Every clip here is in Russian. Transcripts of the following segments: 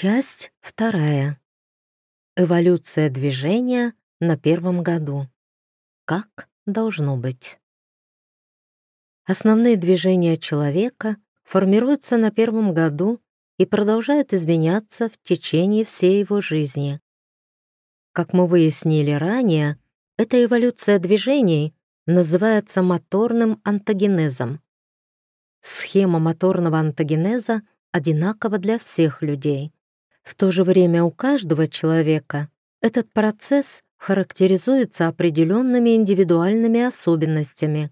Часть вторая. Эволюция движения на первом году. Как должно быть. Основные движения человека формируются на первом году и продолжают изменяться в течение всей его жизни. Как мы выяснили ранее, эта эволюция движений называется моторным антогенезом. Схема моторного антогенеза одинакова для всех людей. В то же время у каждого человека этот процесс характеризуется определенными индивидуальными особенностями.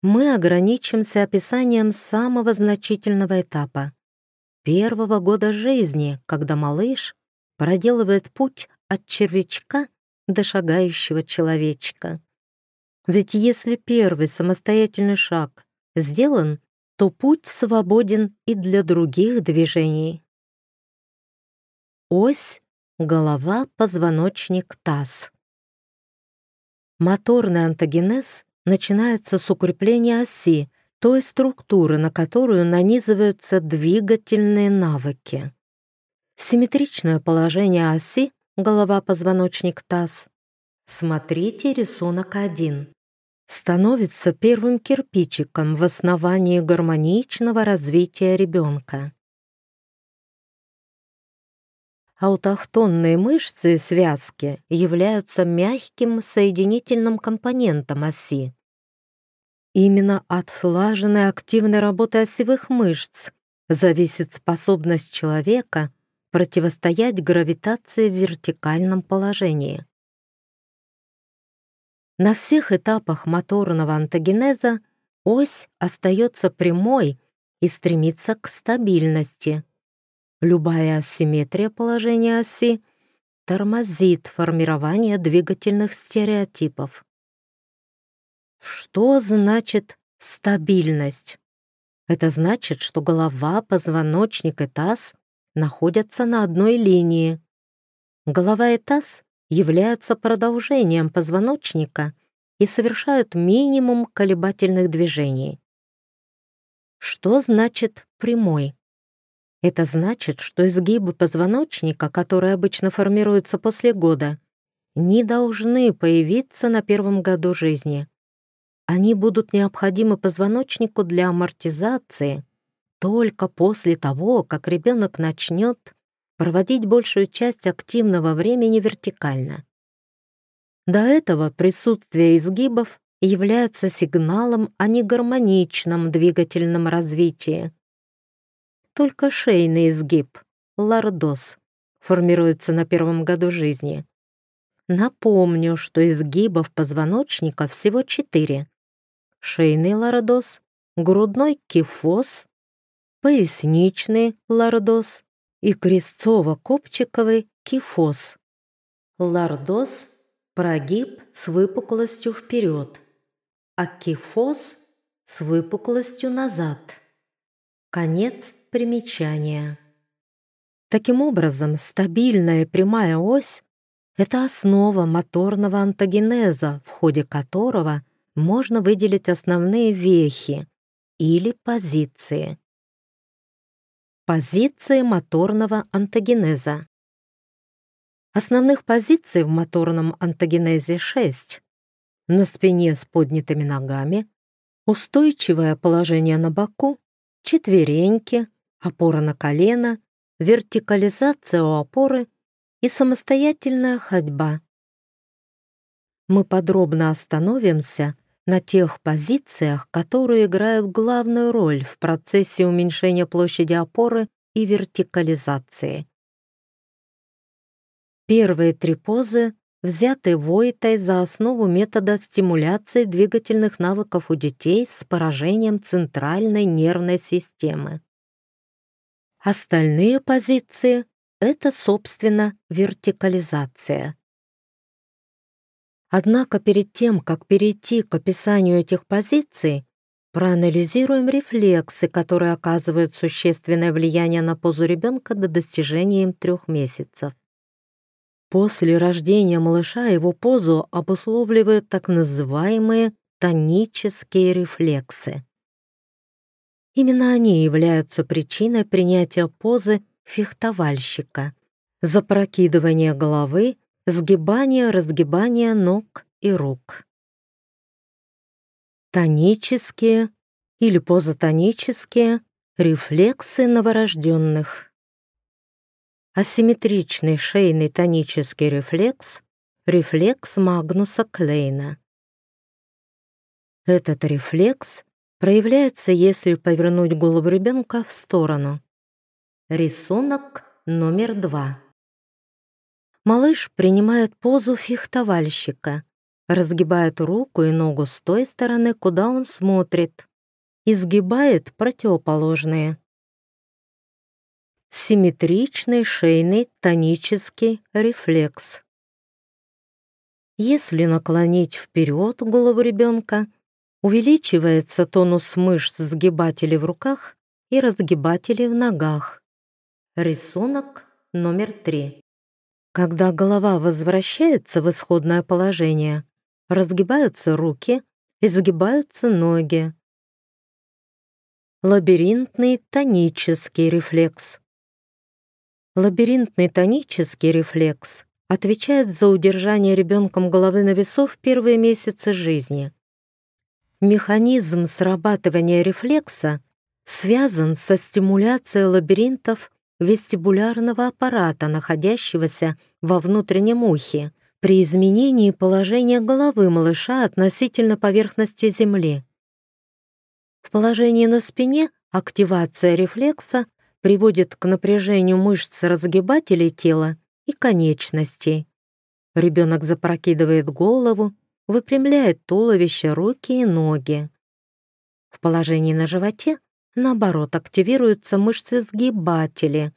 Мы ограничимся описанием самого значительного этапа — первого года жизни, когда малыш проделывает путь от червячка до шагающего человечка. Ведь если первый самостоятельный шаг сделан, то путь свободен и для других движений. Ось, голова, позвоночник, таз. Моторный антогенез начинается с укрепления оси, той структуры, на которую нанизываются двигательные навыки. Симметричное положение оси, голова, позвоночник, таз. Смотрите рисунок 1 становится первым кирпичиком в основании гармоничного развития ребенка. Аутохтонные мышцы и связки являются мягким соединительным компонентом оси. Именно от слаженной активной работы осевых мышц зависит способность человека противостоять гравитации в вертикальном положении. На всех этапах моторного антогенеза ось остается прямой и стремится к стабильности. Любая асимметрия положения оси тормозит формирование двигательных стереотипов. Что значит стабильность? Это значит, что голова, позвоночник и таз находятся на одной линии. Голова и таз являются продолжением позвоночника и совершают минимум колебательных движений. Что значит прямой? Это значит, что изгибы позвоночника, которые обычно формируются после года, не должны появиться на первом году жизни. Они будут необходимы позвоночнику для амортизации только после того, как ребенок начнет проводить большую часть активного времени вертикально. До этого присутствие изгибов является сигналом о негармоничном двигательном развитии, только шейный изгиб, лордоз, формируется на первом году жизни. Напомню, что изгибов позвоночника всего четыре. Шейный лордоз, грудной кифоз, поясничный лордоз и крестцово-копчиковый кифоз. Лордоз – прогиб с выпуклостью вперед, а кифоз – с выпуклостью назад. Конец примечания. Таким образом, стабильная прямая ось — это основа моторного антогенеза, в ходе которого можно выделить основные вехи или позиции. Позиции моторного антогенеза. Основных позиций в моторном антогенезе 6. На спине с поднятыми ногами, устойчивое положение на боку, четвереньки, опора на колено, вертикализация у опоры и самостоятельная ходьба. Мы подробно остановимся на тех позициях, которые играют главную роль в процессе уменьшения площади опоры и вертикализации. Первые три позы взяты Войтой за основу метода стимуляции двигательных навыков у детей с поражением центральной нервной системы. Остальные позиции — это, собственно, вертикализация. Однако перед тем, как перейти к описанию этих позиций, проанализируем рефлексы, которые оказывают существенное влияние на позу ребенка до достижения им трех месяцев. После рождения малыша его позу обусловливают так называемые тонические рефлексы. Именно они являются причиной принятия позы фехтовальщика. Запрокидывание головы, сгибание, разгибание ног и рук. Тонические или позатонические рефлексы новорожденных. Асимметричный шейный тонический рефлекс — рефлекс Магнуса Клейна. Этот рефлекс проявляется, если повернуть голову ребенка в сторону. Рисунок номер два. Малыш принимает позу фехтовальщика, разгибает руку и ногу с той стороны, куда он смотрит, изгибает противоположные. Симметричный шейный тонический рефлекс. Если наклонить вперед голову ребенка, увеличивается тонус мышц сгибателей в руках и разгибателей в ногах. Рисунок номер три. Когда голова возвращается в исходное положение, разгибаются руки, изгибаются ноги. Лабиринтный тонический рефлекс. Лабиринтный тонический рефлекс отвечает за удержание ребенком головы на весу в первые месяцы жизни. Механизм срабатывания рефлекса связан со стимуляцией лабиринтов вестибулярного аппарата, находящегося во внутреннем ухе, при изменении положения головы малыша относительно поверхности земли. В положении на спине активация рефлекса приводит к напряжению мышц разгибателей тела и конечностей. Ребенок запрокидывает голову, выпрямляет туловище, руки и ноги. В положении на животе, наоборот, активируются мышцы-сгибатели.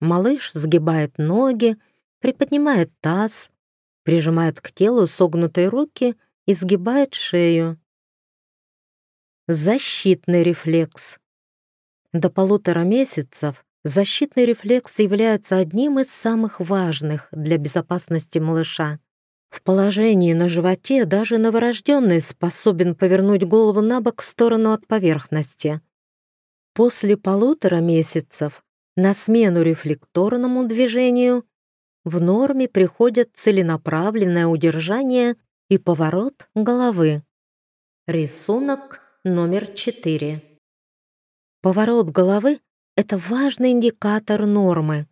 Малыш сгибает ноги, приподнимает таз, прижимает к телу согнутые руки и сгибает шею. Защитный рефлекс. До полутора месяцев защитный рефлекс является одним из самых важных для безопасности малыша. В положении на животе даже новорожденный способен повернуть голову на бок в сторону от поверхности. После полутора месяцев на смену рефлекторному движению в норме приходят целенаправленное удержание и поворот головы. Рисунок номер 4. Поворот головы — это важный индикатор нормы.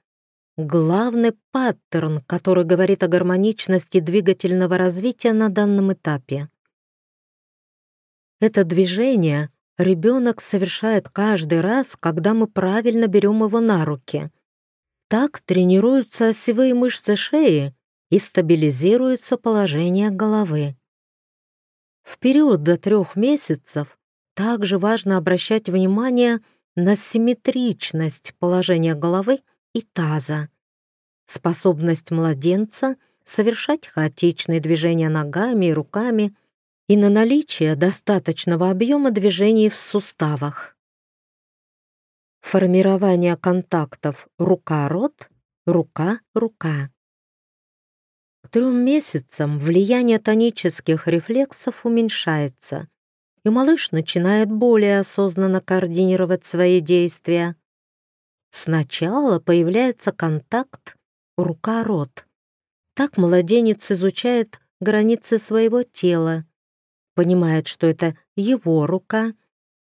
Главный паттерн, который говорит о гармоничности двигательного развития на данном этапе. Это движение ребенок совершает каждый раз, когда мы правильно берем его на руки — так тренируются осевые мышцы шеи и стабилизируется положение головы. В период до трех месяцев также важно обращать внимание на симметричность положения головы и таза, способность младенца совершать хаотичные движения ногами и руками и на наличие достаточного объема движений в суставах. Формирование контактов рука-рот, рука-рука. К трем месяцам влияние тонических рефлексов уменьшается, и малыш начинает более осознанно координировать свои действия. Сначала появляется контакт рука-рот. Так младенец изучает границы своего тела, понимает, что это его рука,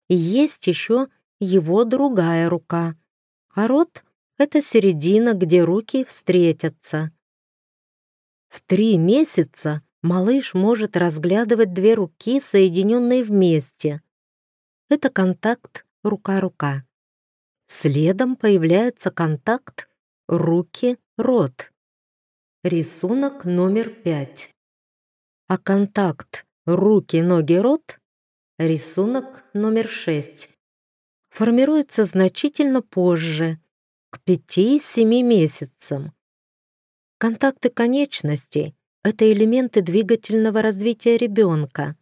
и есть еще его другая рука, а рот — это середина, где руки встретятся. В три месяца малыш может разглядывать две руки, соединенные вместе. Это контакт рука-рука. Следом появляется контакт руки-рот. Рисунок номер пять. А контакт руки-ноги-рот — рисунок номер шесть формируется значительно позже, к 5-7 месяцам. Контакты конечностей — это элементы двигательного развития ребенка,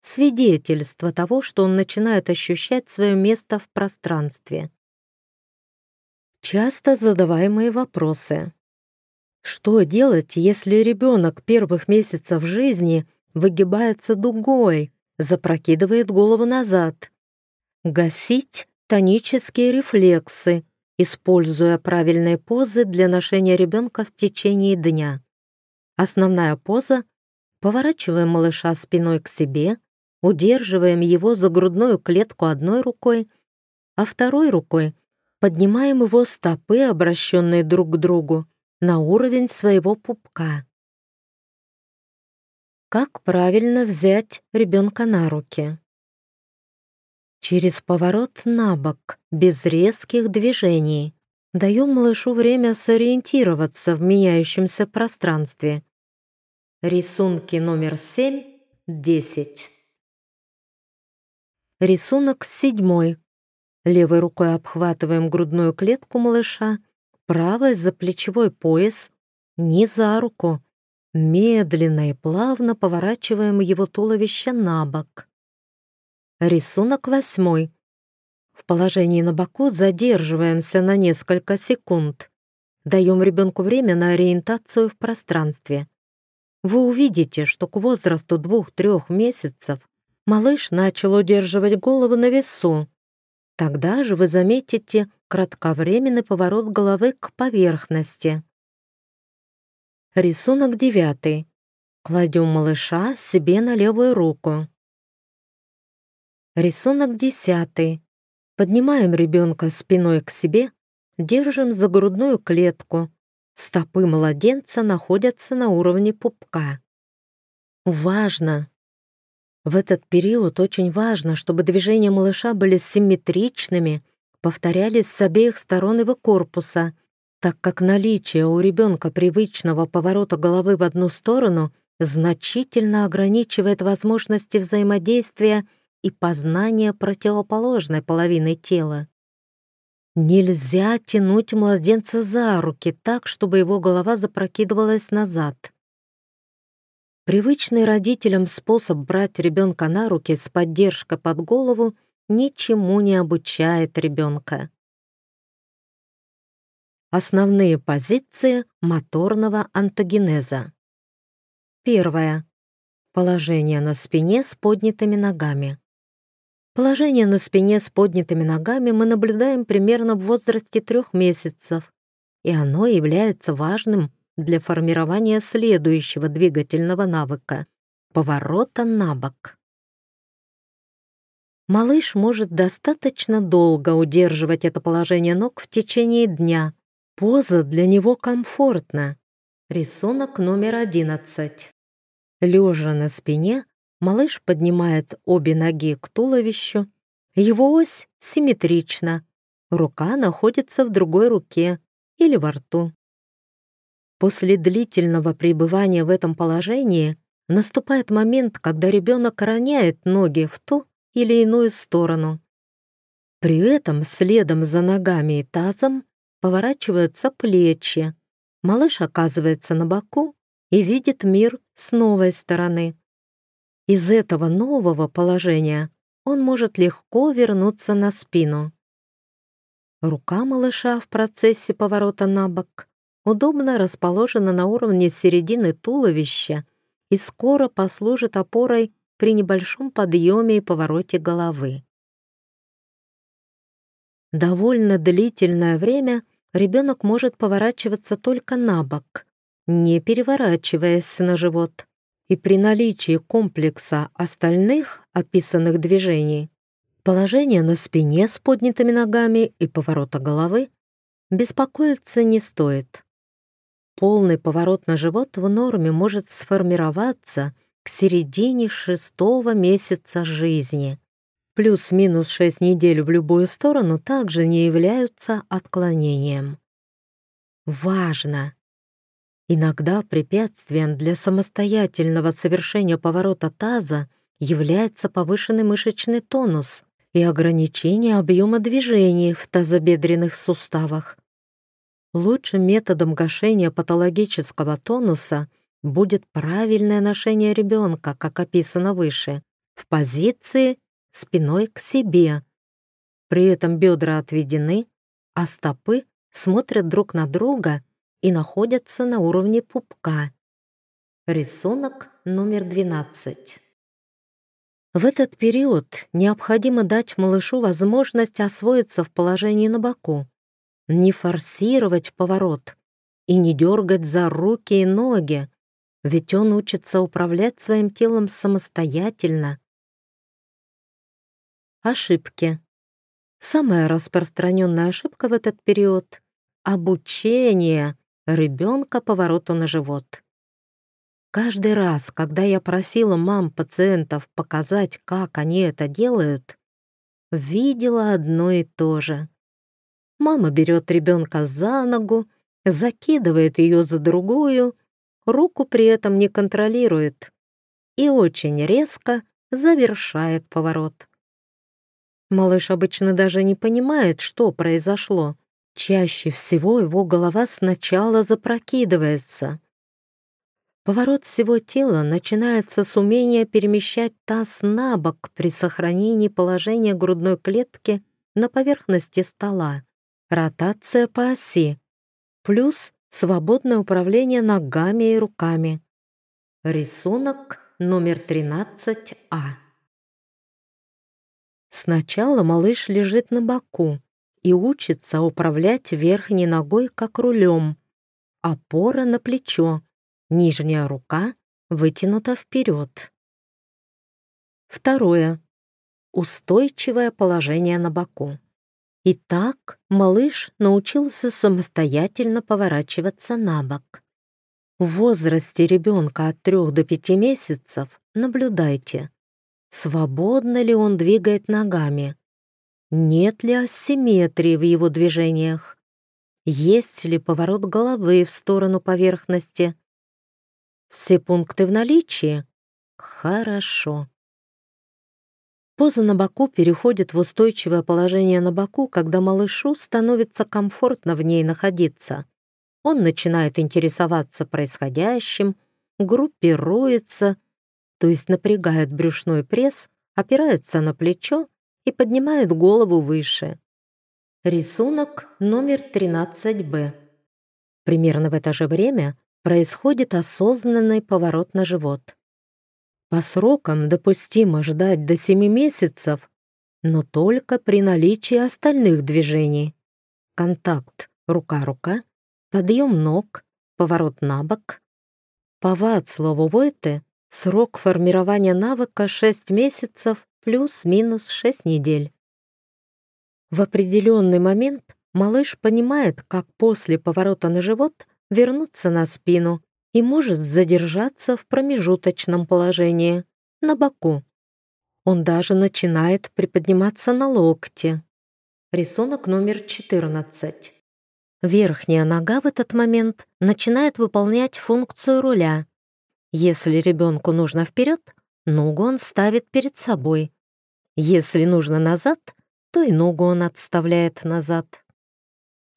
свидетельство того, что он начинает ощущать свое место в пространстве. Часто задаваемые вопросы. Что делать, если ребенок первых месяцев жизни выгибается дугой, запрокидывает голову назад? Гасить тонические рефлексы, используя правильные позы для ношения ребенка в течение дня. Основная поза — поворачиваем малыша спиной к себе, удерживаем его за грудную клетку одной рукой, а второй рукой поднимаем его стопы, обращенные друг к другу, на уровень своего пупка. Как правильно взять ребенка на руки? Через поворот на бок, без резких движений. Даем малышу время сориентироваться в меняющемся пространстве. Рисунки номер 7, 10. Рисунок седьмой. Левой рукой обхватываем грудную клетку малыша, правой за плечевой пояс, не за руку, Медленно и плавно поворачиваем его туловище на бок. Рисунок восьмой. В положении на боку задерживаемся на несколько секунд. Даем ребенку время на ориентацию в пространстве. Вы увидите, что к возрасту двух-трех месяцев малыш начал удерживать голову на весу. Тогда же вы заметите кратковременный поворот головы к поверхности. Рисунок девятый. Кладем малыша себе на левую руку. Рисунок десятый. Поднимаем ребенка спиной к себе, держим за грудную клетку. Стопы младенца находятся на уровне пупка. Важно! В этот период очень важно, чтобы движения малыша были симметричными, повторялись с обеих сторон его корпуса — так как наличие у ребенка привычного поворота головы в одну сторону значительно ограничивает возможности взаимодействия и познания противоположной половины тела. Нельзя тянуть младенца за руки так, чтобы его голова запрокидывалась назад. Привычный родителям способ брать ребенка на руки с поддержкой под голову ничему не обучает ребенка. Основные позиции моторного антогенеза. Первое. Положение на спине с поднятыми ногами. Положение на спине с поднятыми ногами мы наблюдаем примерно в возрасте трех месяцев, и оно является важным для формирования следующего двигательного навыка — поворота на бок. Малыш может достаточно долго удерживать это положение ног в течение дня, Поза для него комфортна. Рисунок номер одиннадцать. Лежа на спине, малыш поднимает обе ноги к туловищу. Его ось симметрична. Рука находится в другой руке или во рту. После длительного пребывания в этом положении наступает момент, когда ребенок роняет ноги в ту или иную сторону. При этом следом за ногами и тазом поворачиваются плечи. Малыш оказывается на боку и видит мир с новой стороны. Из этого нового положения он может легко вернуться на спину. Рука малыша в процессе поворота на бок удобно расположена на уровне середины туловища и скоро послужит опорой при небольшом подъеме и повороте головы. Довольно длительное время ребенок может поворачиваться только на бок, не переворачиваясь на живот. И при наличии комплекса остальных описанных движений, положения на спине с поднятыми ногами и поворота головы, беспокоиться не стоит. Полный поворот на живот в норме может сформироваться к середине шестого месяца жизни. Плюс-минус 6 недель в любую сторону также не являются отклонением. Важно! Иногда препятствием для самостоятельного совершения поворота таза является повышенный мышечный тонус и ограничение объема движений в тазобедренных суставах. Лучшим методом гашения патологического тонуса будет правильное ношение ребенка, как описано выше, в позиции спиной к себе. При этом бедра отведены, а стопы смотрят друг на друга и находятся на уровне пупка. Рисунок номер 12. В этот период необходимо дать малышу возможность освоиться в положении на боку. Не форсировать поворот и не дергать за руки и ноги, ведь он учится управлять своим телом самостоятельно. Ошибки. Самая распространенная ошибка в этот период — обучение ребенка повороту на живот. Каждый раз, когда я просила мам пациентов показать, как они это делают, видела одно и то же. Мама берет ребенка за ногу, закидывает ее за другую, руку при этом не контролирует и очень резко завершает поворот. Малыш обычно даже не понимает, что произошло. Чаще всего его голова сначала запрокидывается. Поворот всего тела начинается с умения перемещать таз на бок при сохранении положения грудной клетки на поверхности стола. Ротация по оси. Плюс свободное управление ногами и руками. Рисунок номер 13А. Сначала малыш лежит на боку и учится управлять верхней ногой как рулем. Опора на плечо, Нижняя рука вытянута вперед. Второе. Устойчивое положение на боку. Итак, малыш научился самостоятельно поворачиваться на бок. В возрасте ребенка от 3 до 5 месяцев наблюдайте, свободно ли он двигает ногами, нет ли асимметрии в его движениях, есть ли поворот головы в сторону поверхности, все пункты в наличии? Хорошо. Поза на боку переходит в устойчивое положение на боку, когда малышу становится комфортно в ней находиться. Он начинает интересоваться происходящим, группируется, то есть напрягает брюшной пресс, опирается на плечо и поднимает голову выше. Рисунок номер 13Б. Примерно в это же время происходит осознанный поворот на живот. По срокам допустимо ждать до 7 месяцев, но только при наличии остальных движений. Контакт рука-рука, подъем ног, поворот на бок. По Вацлаву Войте срок формирования навыка 6 месяцев плюс-минус 6 недель. В определенный момент малыш понимает, как после поворота на живот вернуться на спину и может задержаться в промежуточном положении, на боку. Он даже начинает приподниматься на локте. Рисунок номер 14. Верхняя нога в этот момент начинает выполнять функцию руля. Если ребенку нужно вперед, ногу он ставит перед собой. Если нужно назад, то и ногу он отставляет назад.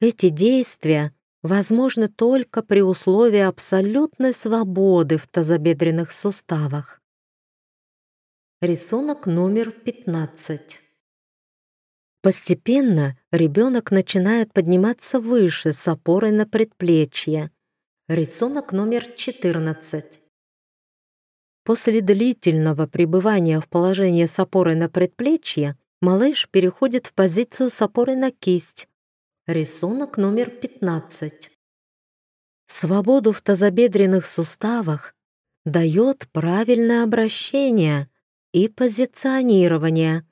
Эти действия возможны только при условии абсолютной свободы в тазобедренных суставах. Рисунок номер 15. Постепенно ребенок начинает подниматься выше с опорой на предплечье. Рисунок номер 14. После длительного пребывания в положении с опорой на предплечье малыш переходит в позицию с опорой на кисть, Рисунок номер 15. Свободу в тазобедренных суставах дает правильное обращение и позиционирование.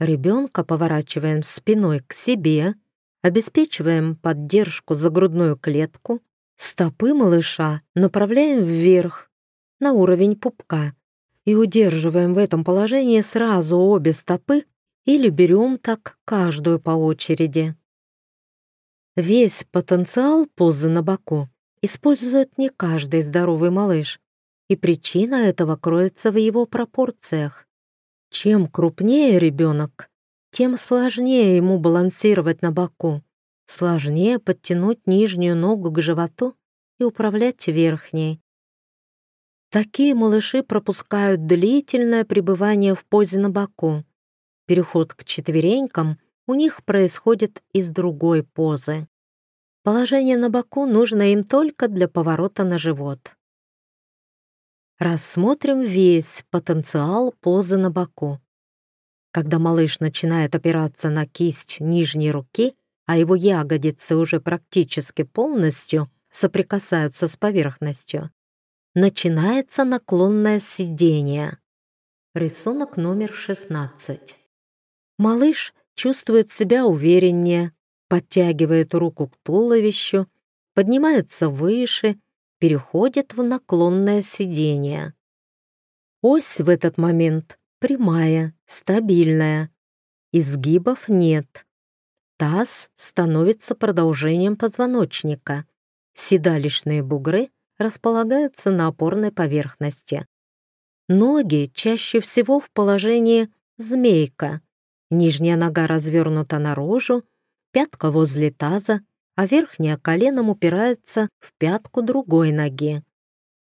Ребенка поворачиваем спиной к себе, обеспечиваем поддержку за грудную клетку, стопы малыша направляем вверх, на уровень пупка, и удерживаем в этом положении сразу обе стопы или берем так каждую по очереди. Весь потенциал позы на боку использует не каждый здоровый малыш, и причина этого кроется в его пропорциях. Чем крупнее ребенок, тем сложнее ему балансировать на боку, сложнее подтянуть нижнюю ногу к животу и управлять верхней. Такие малыши пропускают длительное пребывание в позе на боку. Переход к четверенькам у них происходит из другой позы. Положение на боку нужно им только для поворота на живот. Рассмотрим весь потенциал позы на боку. Когда малыш начинает опираться на кисть нижней руки, а его ягодицы уже практически полностью соприкасаются с поверхностью, начинается наклонное сидение. Рисунок номер 16. Малыш чувствует себя увереннее, подтягивает руку к туловищу, поднимается выше, переходит в наклонное сидение. Ось в этот момент прямая, стабильная. Изгибов нет. Таз становится продолжением позвоночника. Седалищные бугры располагаются на опорной поверхности. Ноги чаще всего в положении змейка. Нижняя нога развернута наружу, пятка возле таза, а верхняя коленом упирается в пятку другой ноги.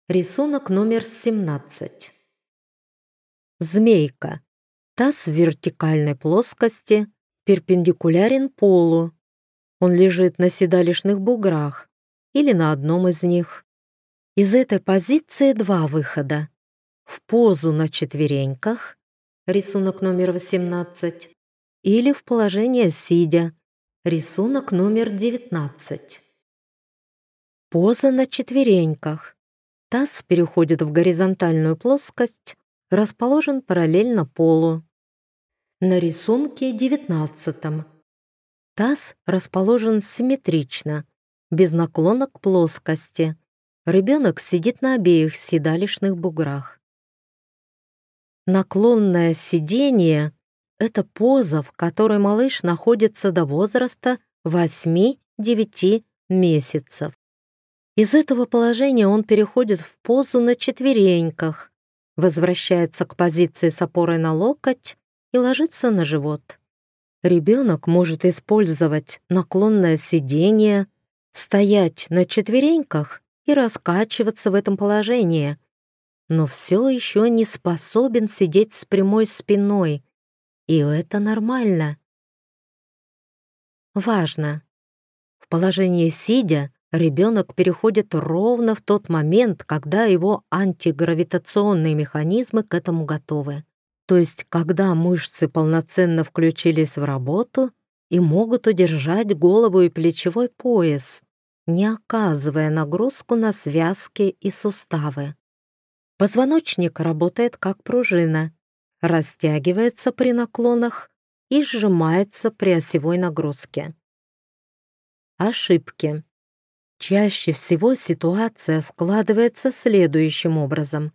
Рисунок номер 17. Змейка. Таз в вертикальной плоскости, перпендикулярен полу. Он лежит на седалищных буграх или на одном из них. Из этой позиции два выхода. В позу на четвереньках, рисунок номер 18, или в положение сидя, рисунок номер 19. Поза на четвереньках. Таз переходит в горизонтальную плоскость, расположен параллельно полу. На рисунке 19 таз расположен симметрично, без наклона к плоскости. Ребенок сидит на обеих седалищных буграх. Наклонное сидение — это поза, в которой малыш находится до возраста 8-9 месяцев. Из этого положения он переходит в позу на четвереньках, возвращается к позиции с опорой на локоть и ложится на живот. Ребенок может использовать наклонное сидение, стоять на четвереньках и раскачиваться в этом положении, но все еще не способен сидеть с прямой спиной, и это нормально. Важно. В положении сидя ребенок переходит ровно в тот момент, когда его антигравитационные механизмы к этому готовы. То есть, когда мышцы полноценно включились в работу и могут удержать голову и плечевой пояс, не оказывая нагрузку на связки и суставы. Позвоночник работает как пружина, растягивается при наклонах и сжимается при осевой нагрузке. Ошибки. Чаще всего ситуация складывается следующим образом.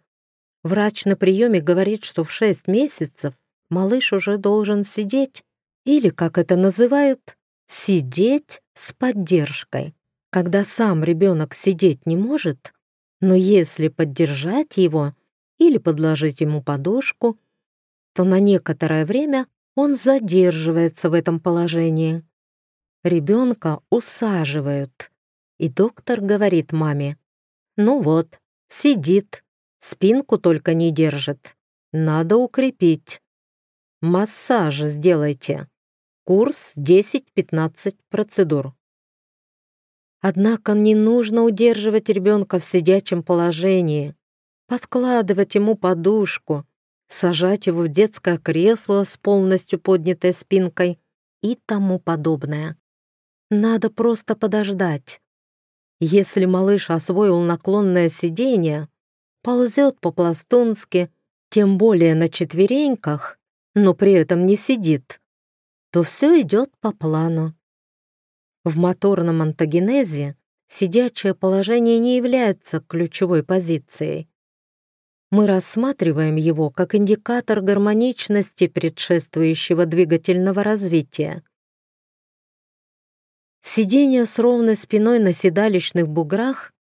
Врач на приеме говорит, что в 6 месяцев малыш уже должен сидеть, или, как это называют, сидеть с поддержкой. Когда сам ребенок сидеть не может, но если поддержать его или подложить ему подушку, то на некоторое время он задерживается в этом положении. Ребенка усаживают, и доктор говорит маме, «Ну вот, сидит, спинку только не держит. Надо укрепить. Массаж сделайте. Курс 10-15 процедур». Однако не нужно удерживать ребенка в сидячем положении, подкладывать ему подушку, сажать его в детское кресло с полностью поднятой спинкой и тому подобное. Надо просто подождать, если малыш освоил наклонное сидение, ползет по-пластунски, тем более на четвереньках, но при этом не сидит, то все идет по плану. В моторном антогенезе сидячее положение не является ключевой позицией. Мы рассматриваем его как индикатор гармоничности предшествующего двигательного развития. Сидение с ровной спиной на седалищных буграх,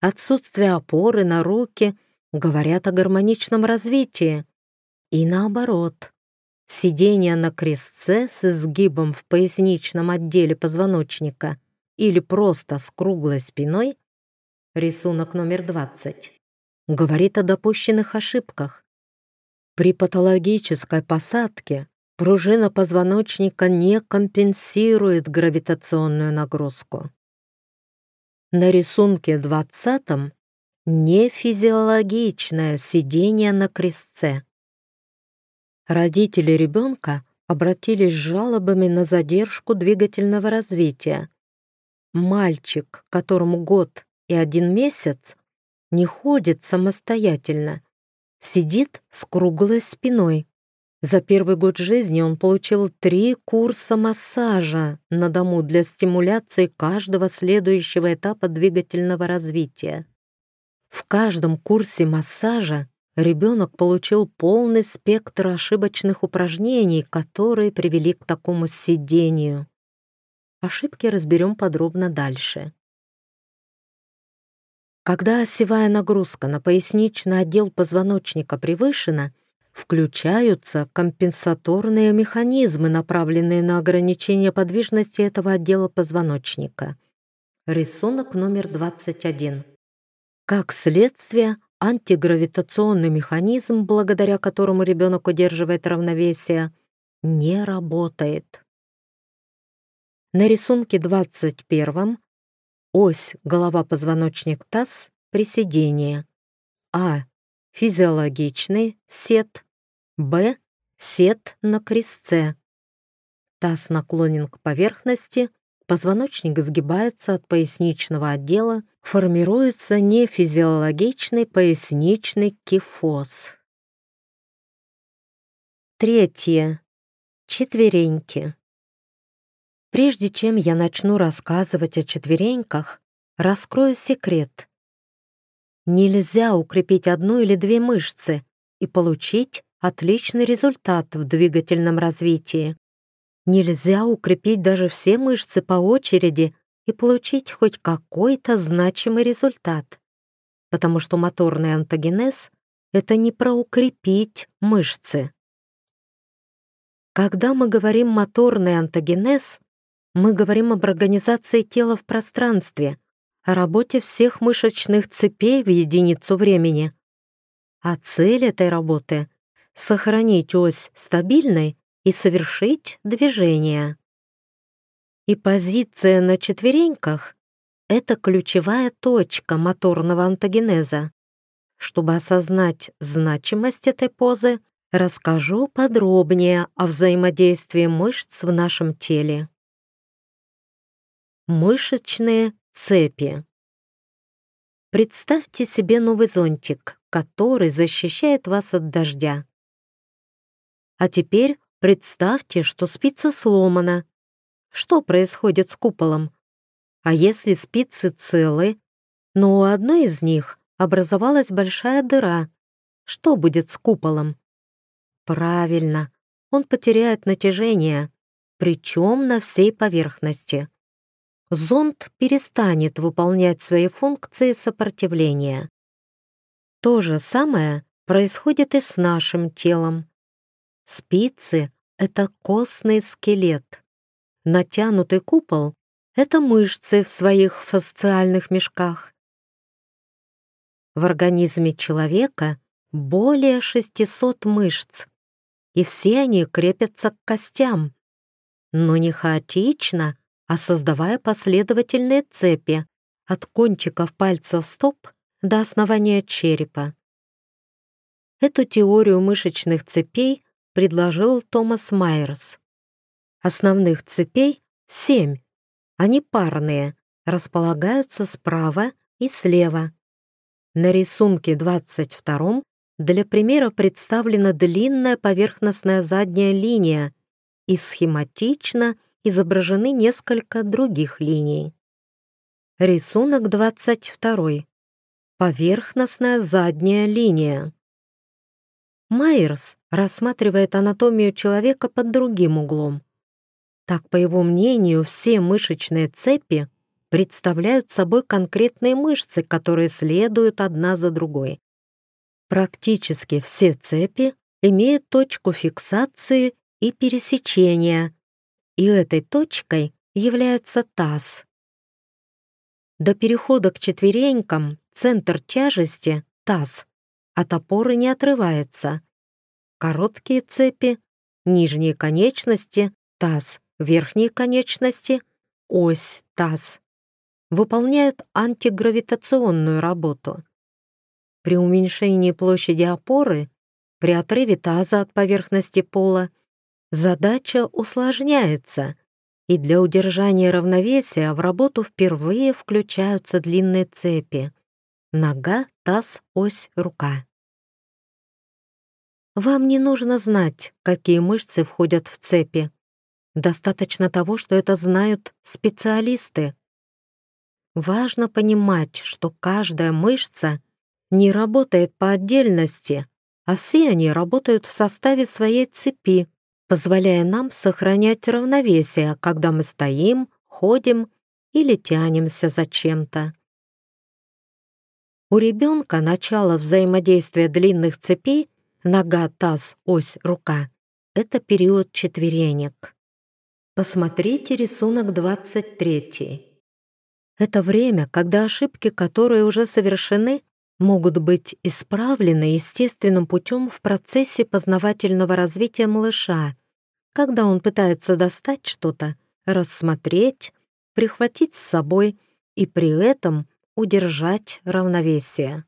отсутствие опоры на руки говорят о гармоничном развитии. И наоборот, сидение на крестце с изгибом в поясничном отделе позвоночника или просто с круглой спиной, рисунок номер 20, говорит о допущенных ошибках. При патологической посадке пружина позвоночника не компенсирует гравитационную нагрузку. На рисунке 20 нефизиологичное сидение на крестце. Родители ребенка обратились с жалобами на задержку двигательного развития. Мальчик, которому год и один месяц, не ходит самостоятельно, сидит с круглой спиной. За первый год жизни он получил три курса массажа на дому для стимуляции каждого следующего этапа двигательного развития. В каждом курсе массажа ребенок получил полный спектр ошибочных упражнений, которые привели к такому сидению. Ошибки разберем подробно дальше. Когда осевая нагрузка на поясничный отдел позвоночника превышена, включаются компенсаторные механизмы, направленные на ограничение подвижности этого отдела позвоночника. Рисунок номер 21. Как следствие, антигравитационный механизм, благодаря которому ребенок удерживает равновесие, не работает. На рисунке 21 ось голова-позвоночник-таз при сидении. А физиологичный сет, Б сет на крестце. Таз наклонен к поверхности, позвоночник сгибается от поясничного отдела, формируется нефизиологичный поясничный кифоз. Третье. Четвереньки. Прежде чем я начну рассказывать о четвереньках, раскрою секрет. Нельзя укрепить одну или две мышцы и получить отличный результат в двигательном развитии. Нельзя укрепить даже все мышцы по очереди и получить хоть какой-то значимый результат. Потому что моторный антогенез — это не про укрепить мышцы. Когда мы говорим моторный антогенез, мы говорим об организации тела в пространстве, о работе всех мышечных цепей в единицу времени. А цель этой работы — сохранить ось стабильной и совершить движение. И позиция на четвереньках — это ключевая точка моторного антогенеза. Чтобы осознать значимость этой позы, расскажу подробнее о взаимодействии мышц в нашем теле. Мышечные Цепи. Представьте себе новый зонтик, который защищает вас от дождя. А теперь представьте, что спица сломана. Что происходит с куполом? А если спицы целы, но у одной из них образовалась большая дыра, что будет с куполом? Правильно, он потеряет натяжение, причем на всей поверхности зонд перестанет выполнять свои функции сопротивления. То же самое происходит и с нашим телом. Спицы — это костный скелет. Натянутый купол — это мышцы в своих фасциальных мешках. В организме человека более 600 мышц, и все они крепятся к костям, но не хаотично, а создавая последовательные цепи от кончиков пальцев стоп до основания черепа. Эту теорию мышечных цепей предложил Томас Майерс. Основных цепей семь. Они парные, располагаются справа и слева. На рисунке 22 для примера представлена длинная поверхностная задняя линия и схематично – изображены несколько других линий. Рисунок 22. Поверхностная задняя линия. Майерс рассматривает анатомию человека под другим углом. Так, по его мнению, все мышечные цепи представляют собой конкретные мышцы, которые следуют одна за другой. Практически все цепи имеют точку фиксации и пересечения, и этой точкой является таз. До перехода к четверенькам центр тяжести — таз, от опоры не отрывается. Короткие цепи, нижние конечности — таз, верхние конечности — ось таз. Выполняют антигравитационную работу. При уменьшении площади опоры, при отрыве таза от поверхности пола — задача усложняется, и для удержания равновесия в работу впервые включаются длинные цепи. Нога, таз, ось, рука. Вам не нужно знать, какие мышцы входят в цепи. Достаточно того, что это знают специалисты. Важно понимать, что каждая мышца не работает по отдельности, а все они работают в составе своей цепи, позволяя нам сохранять равновесие, когда мы стоим, ходим или тянемся за чем-то. У ребенка начало взаимодействия длинных цепей нога, таз, ось, рука — это период четверенек. Посмотрите рисунок 23. Это время, когда ошибки, которые уже совершены, могут быть исправлены естественным путем в процессе познавательного развития малыша, когда он пытается достать что-то, рассмотреть, прихватить с собой и при этом удержать равновесие.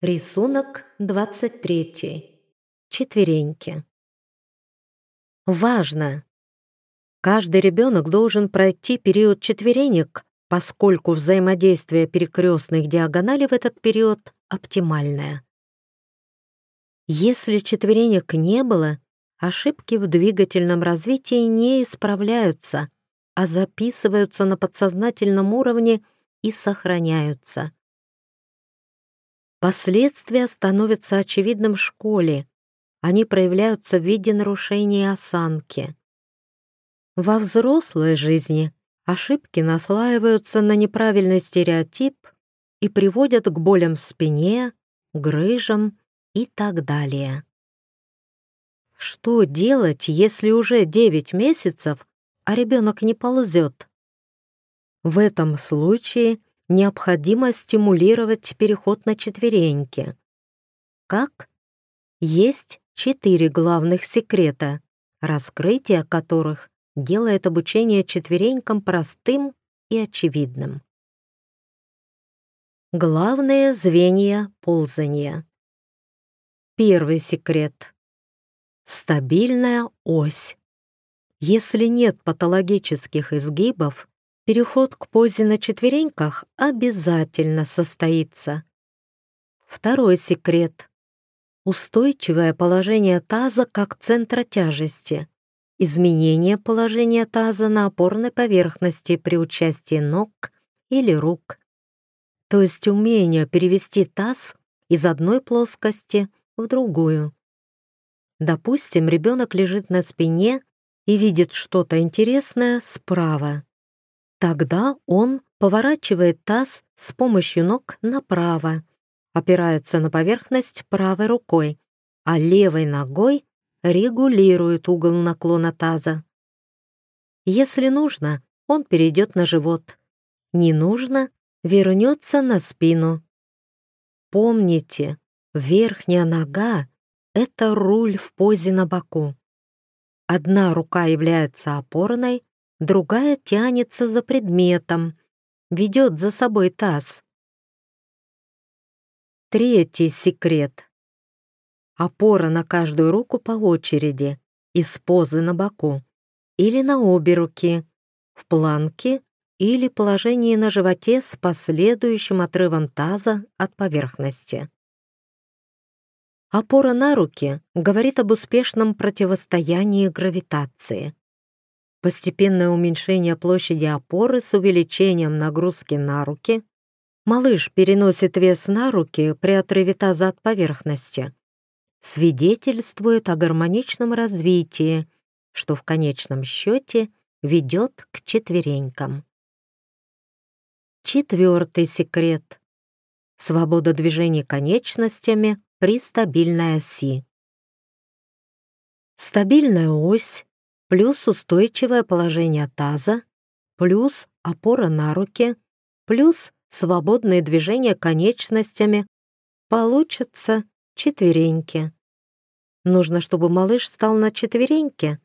Рисунок 23. Четвереньки. Важно! Каждый ребенок должен пройти период четверенек, поскольку взаимодействие перекрестных диагоналей в этот период оптимальное. Если четверенек не было, ошибки в двигательном развитии не исправляются, а записываются на подсознательном уровне и сохраняются. Последствия становятся очевидным в школе. Они проявляются в виде нарушения осанки. Во взрослой жизни ошибки наслаиваются на неправильный стереотип и приводят к болям в спине, грыжам и так далее. Что делать, если уже 9 месяцев, а ребенок не ползет? В этом случае необходимо стимулировать переход на четвереньки. Как? Есть четыре главных секрета, раскрытие которых делает обучение четверенькам простым и очевидным. Главные звенья ползания. Первый секрет Стабильная ось. Если нет патологических изгибов, переход к позе на четвереньках обязательно состоится. Второй секрет. Устойчивое положение таза как центра тяжести. Изменение положения таза на опорной поверхности при участии ног или рук. То есть умение перевести таз из одной плоскости в другую. Допустим, ребенок лежит на спине и видит что-то интересное справа. Тогда он поворачивает таз с помощью ног направо, опирается на поверхность правой рукой, а левой ногой регулирует угол наклона таза. Если нужно, он перейдет на живот. Не нужно, вернется на спину. Помните, верхняя нога это руль в позе на боку. Одна рука является опорной, другая тянется за предметом, ведет за собой таз. Третий секрет. Опора на каждую руку по очереди, из позы на боку, или на обе руки, в планке или положении на животе с последующим отрывом таза от поверхности. Опора на руки говорит об успешном противостоянии гравитации. Постепенное уменьшение площади опоры с увеличением нагрузки на руки. Малыш переносит вес на руки при отрыве таза от поверхности. Свидетельствует о гармоничном развитии, что в конечном счете ведет к четверенькам. Четвертый секрет. Свобода движений конечностями при стабильной оси. Стабильная ось плюс устойчивое положение таза плюс опора на руки плюс свободное движение конечностями получится четвереньки. Нужно, чтобы малыш стал на четвереньки.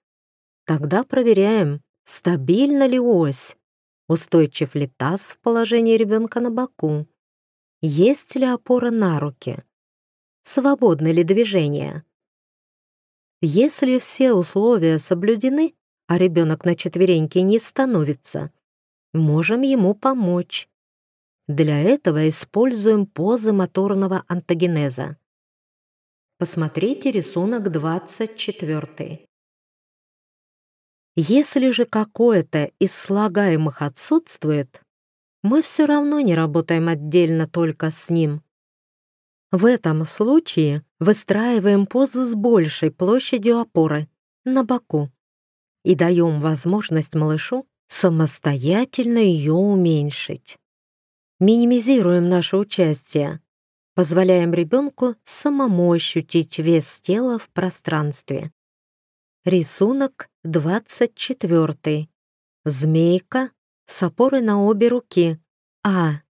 Тогда проверяем, стабильна ли ось, устойчив ли таз в положении ребенка на боку, есть ли опора на руки, свободны ли движения. Если все условия соблюдены, а ребенок на четвереньки не становится, можем ему помочь. Для этого используем позы моторного антогенеза. Посмотрите рисунок 24. Если же какое-то из слагаемых отсутствует, мы все равно не работаем отдельно только с ним. В этом случае выстраиваем позу с большей площадью опоры на боку и даем возможность малышу самостоятельно ее уменьшить. Минимизируем наше участие, позволяем ребенку самому ощутить вес тела в пространстве. Рисунок 24. Змейка с опорой на обе руки. А.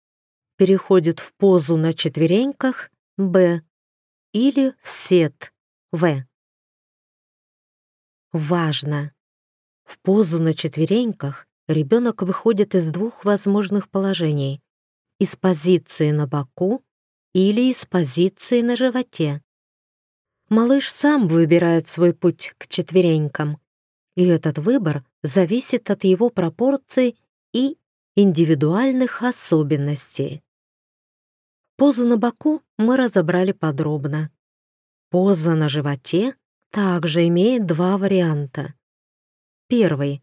Переходит в позу на четвереньках. Б. Или сет. В. Важно! В позу на четвереньках ребенок выходит из двух возможных положений. Из позиции на боку или из позиции на животе. Малыш сам выбирает свой путь к четверенькам, и этот выбор зависит от его пропорций и индивидуальных особенностей. Позу на боку мы разобрали подробно. Поза на животе также имеет два варианта. Первый.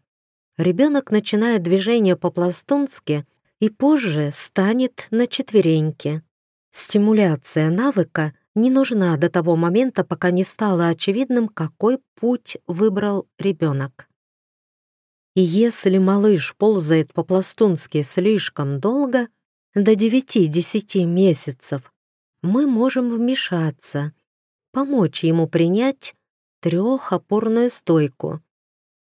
Ребенок начинает движение по-пластунски и позже станет на четвереньки. Стимуляция навыка не нужна до того момента, пока не стало очевидным, какой путь выбрал ребенок. И если малыш ползает по-пластунски слишком долго, до 9-10 месяцев, мы можем вмешаться, помочь ему принять трехопорную стойку.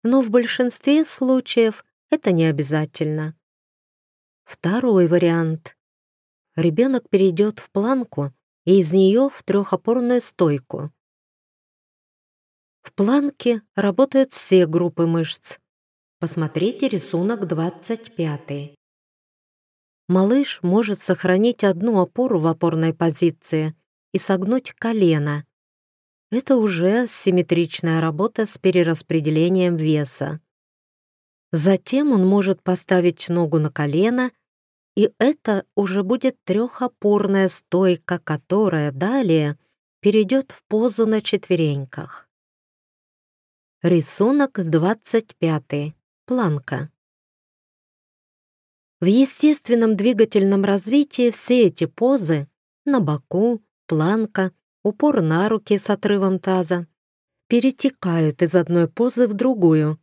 Но в большинстве случаев это не обязательно. Второй вариант. Ребенок перейдет в планку и из нее в трехопорную стойку. В планке работают все группы мышц. Посмотрите рисунок 25. Малыш может сохранить одну опору в опорной позиции и согнуть колено. Это уже симметричная работа с перераспределением веса. Затем он может поставить ногу на колено и это уже будет трехопорная стойка, которая далее перейдет в позу на четвереньках. Рисунок 25. Планка. В естественном двигательном развитии все эти позы на боку, планка, упор на руки с отрывом таза перетекают из одной позы в другую,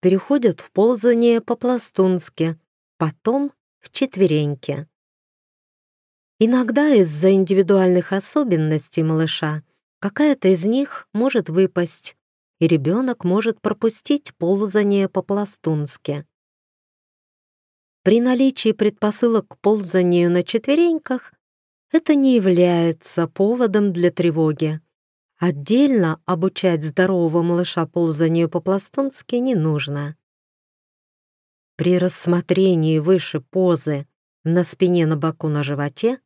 переходят в ползание по-пластунски, потом в четвереньке. Иногда из-за индивидуальных особенностей малыша какая-то из них может выпасть, и ребенок может пропустить ползание по-пластунски. При наличии предпосылок к ползанию на четвереньках это не является поводом для тревоги. Отдельно обучать здорового малыша ползанию по-пластунски не нужно. При рассмотрении выше позы на спине, на боку, на животе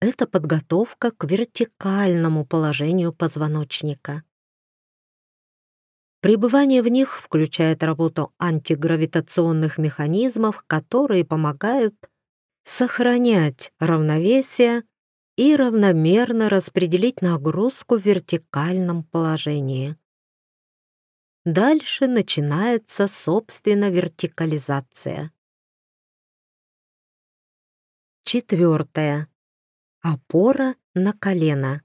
это подготовка к вертикальному положению позвоночника. Пребывание в них включает работу антигравитационных механизмов, которые помогают сохранять равновесие и равномерно распределить нагрузку в вертикальном положении. Дальше начинается, собственно, вертикализация. Четвертое. Опора на колено.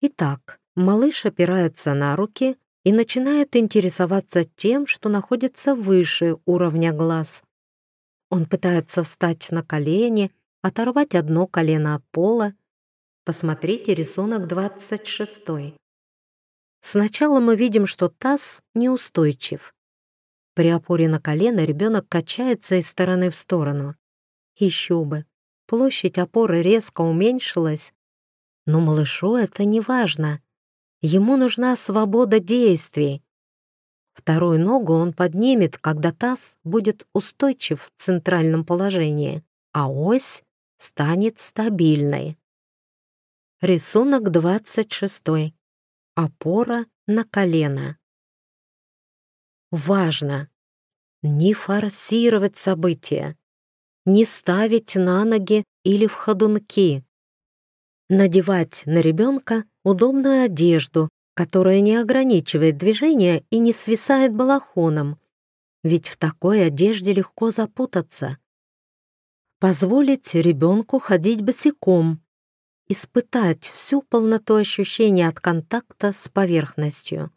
Итак, малыш опирается на руки и начинает интересоваться тем, что находится выше уровня глаз. Он пытается встать на колени, оторвать одно колено от пола. Посмотрите рисунок 26. Сначала мы видим, что таз неустойчив. При опоре на колено ребенок качается из стороны в сторону. Еще бы, площадь опоры резко уменьшилась. Но малышу это не важно. Ему нужна свобода действий. Вторую ногу он поднимет, когда таз будет устойчив в центральном положении, а ось станет стабильной. Рисунок 26. опора на колено. Важно! Не форсировать события, не ставить на ноги или в ходунки. Надевать на ребенка удобную одежду, которая не ограничивает движение и не свисает балахоном, ведь в такой одежде легко запутаться. Позволить ребенку ходить босиком, испытать всю полноту ощущения от контакта с поверхностью.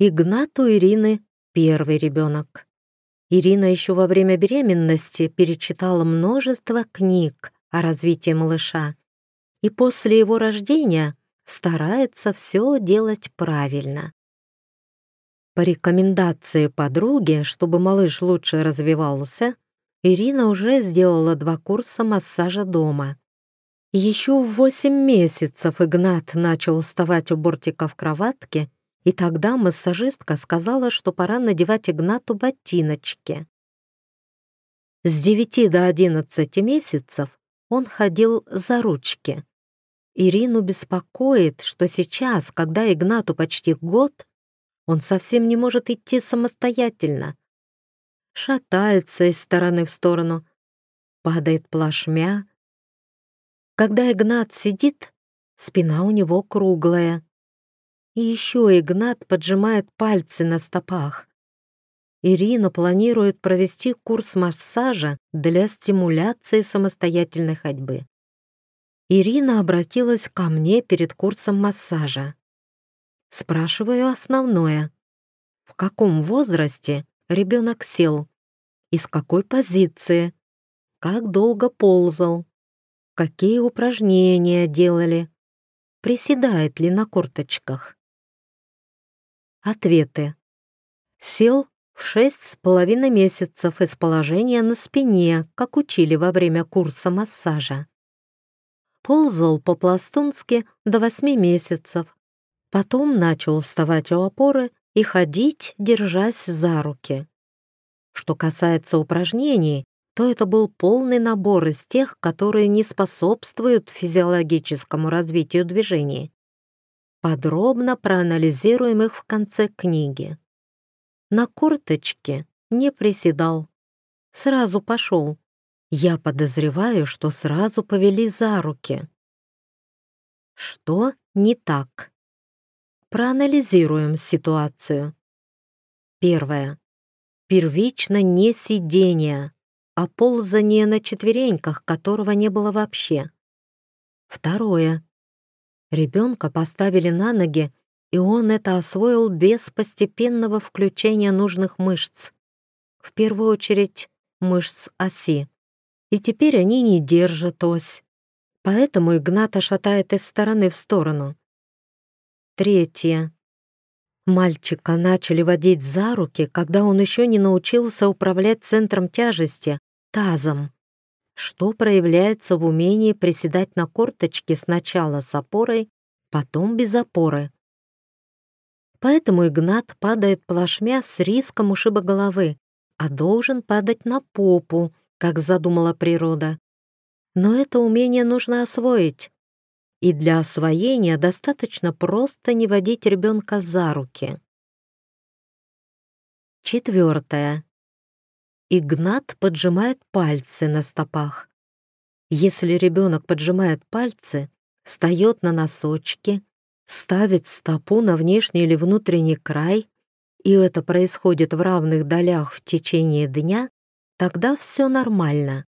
Игнату Ирины первый ребенок. Ирина еще во время беременности перечитала множество книг о развитии малыша и после его рождения старается все делать правильно. По рекомендации подруги, чтобы малыш лучше развивался, Ирина уже сделала два курса массажа дома. Еще в восемь месяцев Игнат начал вставать у бортика в кроватке, и тогда массажистка сказала, что пора надевать Игнату ботиночки. С девяти до одиннадцати месяцев он ходил за ручки. Ирину беспокоит, что сейчас, когда Игнату почти год, он совсем не может идти самостоятельно. Шатается из стороны в сторону, падает плашмя. Когда Игнат сидит, спина у него круглая. И еще Игнат поджимает пальцы на стопах. Ирина планирует провести курс массажа для стимуляции самостоятельной ходьбы. Ирина обратилась ко мне перед курсом массажа. Спрашиваю основное. В каком возрасте ребенок сел? Из какой позиции? Как долго ползал? Какие упражнения делали? Приседает ли на корточках? Ответы. Сел в шесть с половиной месяцев из положения на спине, как учили во время курса массажа. Ползал по-пластунски до восьми месяцев, Потом начал вставать у опоры и ходить, держась за руки. Что касается упражнений, то это был полный набор из тех, которые не способствуют физиологическому развитию движений. Подробно проанализируем их в конце книги. На корточке не приседал. Сразу пошел. Я подозреваю, что сразу повели за руки. Что не так? Проанализируем ситуацию. Первое. Первично не сидение, а ползание на четвереньках, которого не было вообще. Второе. Ребенка поставили на ноги, и он это освоил без постепенного включения нужных мышц. В первую очередь мышц оси. И теперь они не держат ось. Поэтому Игната шатает из стороны в сторону. Третье. Мальчика начали водить за руки, когда он еще не научился управлять центром тяжести, тазом, что проявляется в умении приседать на корточке сначала с опорой, потом без опоры. Поэтому Игнат падает плашмя с риском ушиба головы, а должен падать на попу, как задумала природа. Но это умение нужно освоить, и для освоения достаточно просто не водить ребенка за руки. Четвертое. Игнат поджимает пальцы на стопах. Если ребенок поджимает пальцы, встает на носочки, ставит стопу на внешний или внутренний край, и это происходит в равных долях в течение дня, тогда все нормально.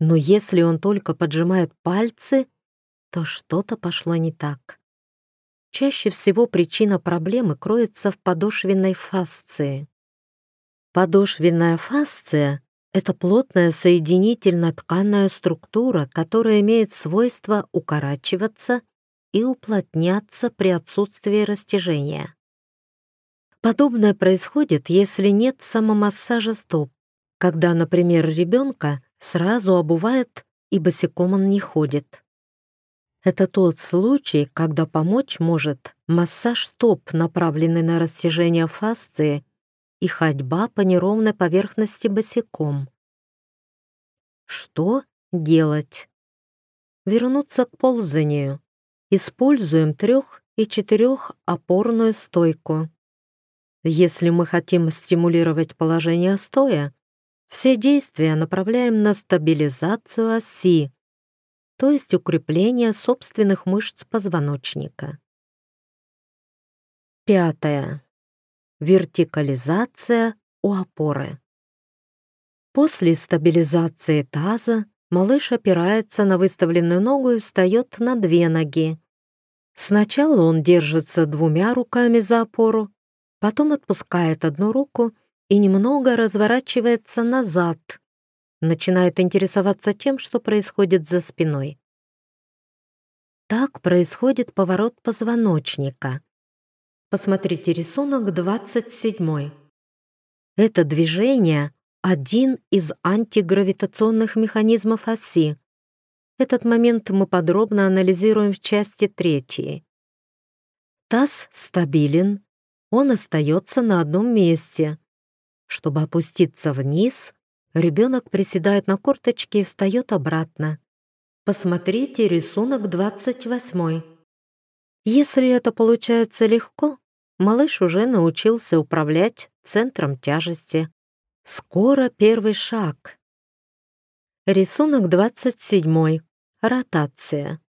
Но если он только поджимает пальцы, то что-то пошло не так. Чаще всего причина проблемы кроется в подошвенной фасции. Подошвенная фасция — это плотная соединительно-тканная структура, которая имеет свойство укорачиваться и уплотняться при отсутствии растяжения. Подобное происходит, если нет самомассажа стоп, когда, например, ребенка сразу обувает и босиком он не ходит. Это тот случай, когда помочь может массаж стоп, направленный на растяжение фасции, и ходьба по неровной поверхности босиком. Что делать? Вернуться к ползанию. Используем трех- и четырехопорную стойку. Если мы хотим стимулировать положение стоя, все действия направляем на стабилизацию оси, то есть укрепление собственных мышц позвоночника. Пятое. Вертикализация у опоры. После стабилизации таза малыш опирается на выставленную ногу и встает на две ноги. Сначала он держится двумя руками за опору, потом отпускает одну руку и немного разворачивается назад, начинает интересоваться тем, что происходит за спиной. Так происходит поворот позвоночника. Посмотрите рисунок 27. Это движение — один из антигравитационных механизмов оси. Этот момент мы подробно анализируем в части третьей. Таз стабилен, он остается на одном месте. Чтобы опуститься вниз, ребенок приседает на корточки и встает обратно. Посмотрите рисунок 28. Если это получается легко, малыш уже научился управлять центром тяжести. Скоро первый шаг. Рисунок 27. Ротация.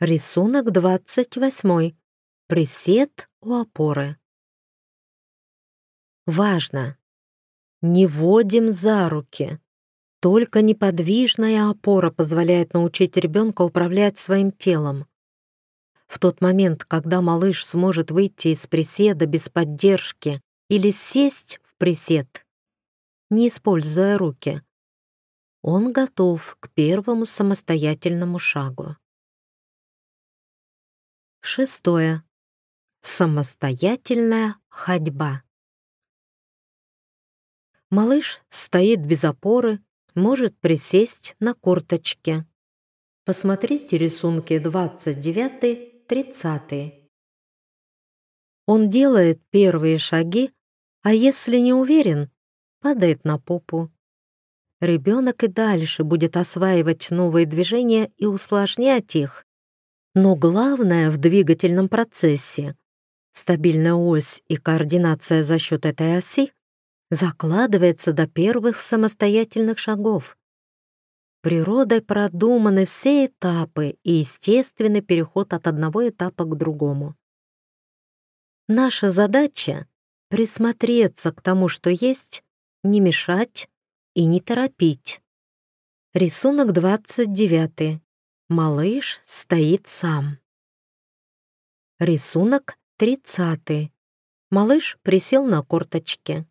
Рисунок 28. Присед у опоры. Важно! Не вводим за руки. Только неподвижная опора позволяет научить ребенка управлять своим телом. В тот момент, когда малыш сможет выйти из приседа без поддержки или сесть в присед, не используя руки, он готов к первому самостоятельному шагу. Шестое. Самостоятельная ходьба. Малыш стоит без опоры, может присесть на корточки. Посмотрите рисунки 29 30. Он делает первые шаги, а если не уверен, падает на попу. Ребенок и дальше будет осваивать новые движения и усложнять их. Но главное в двигательном процессе — стабильная ось и координация за счет этой оси — закладывается до первых самостоятельных шагов. Природой продуманы все этапы и естественный переход от одного этапа к другому. Наша задача — присмотреться к тому, что есть, не мешать и не торопить. Рисунок 29. Малыш стоит сам. Рисунок 30. Малыш присел на корточки.